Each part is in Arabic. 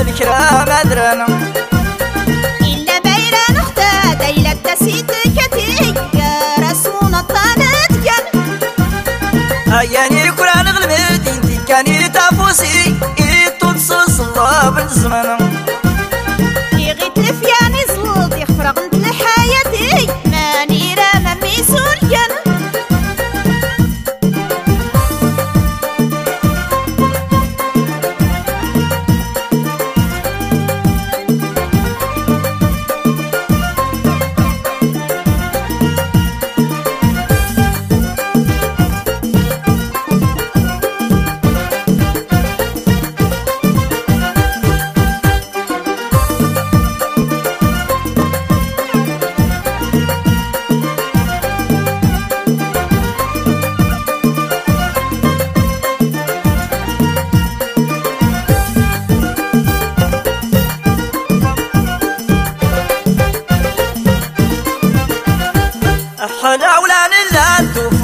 الكرام أدرنا إلا بيرا نختا ديلة تسيت كتي يا رسول الطالت كان أياني كران غلبت انتي كاني تافوسي إيتو تصص الله بالزمن.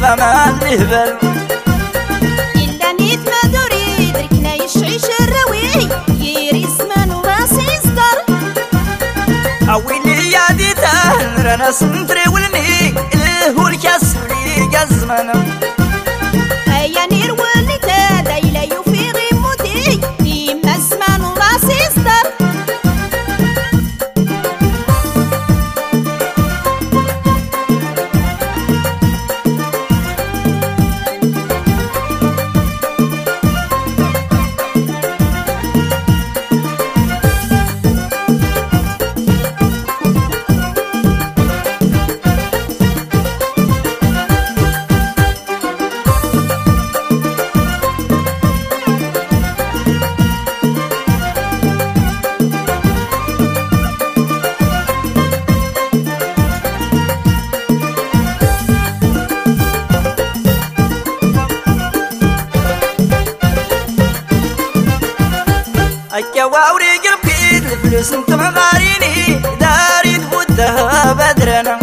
السولي غمان الهبل إلا نيت ما دوري دركنا يشعيش الروي يري زمان وراسي أويلي يا رانا سنتري الكواوري قربي الفلوس انت مغاريني داري تبودها بدرنا.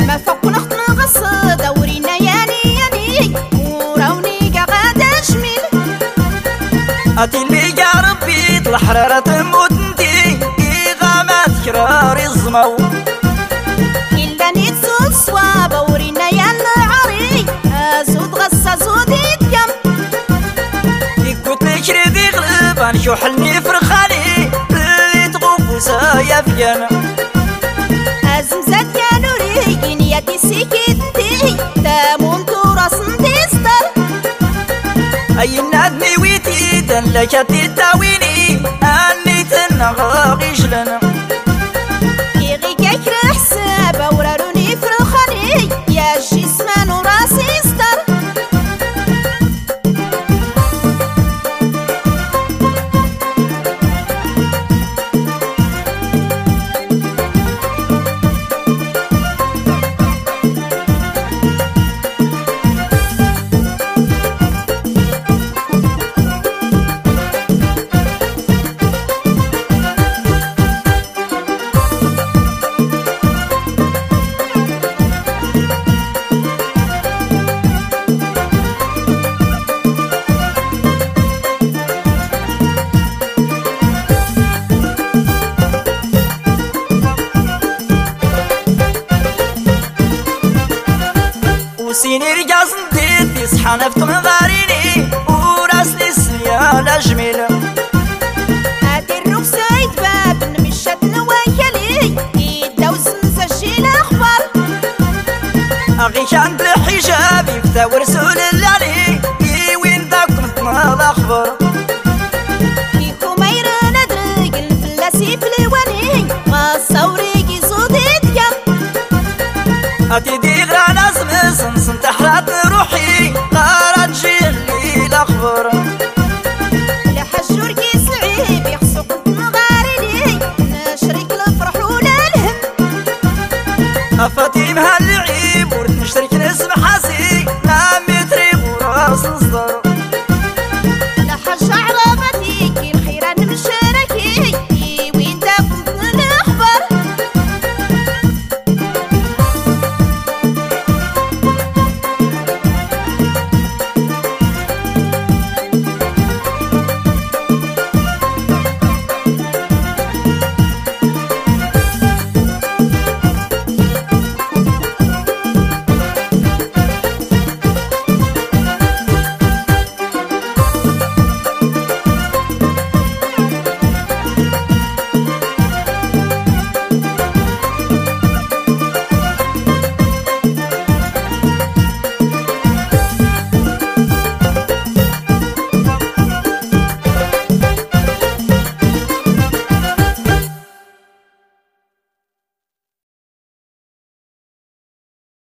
ما فوق نخطنا غص دورينا ياني ياني وراوني قاعدة شميل أتي اللي يا ربي الحرارة تموت انتي إغامات كراري الزمو غلب انشوحلني فرخاني اللي وسايا فيانا. أزم زاد يا نوري إن يدي سيكتي تامون تراس تستر أي نادني ويتي دن لك تتاويني أني تنغى غيشلنا وسيني رجاز نديت يصحى نفط مغاريني وراسني السيالة جميلة هادي الركسة يتباب مشات نوايالي يدوز نسجل أخبار. أغي كانت الحجاب يفتى ورسول اللالي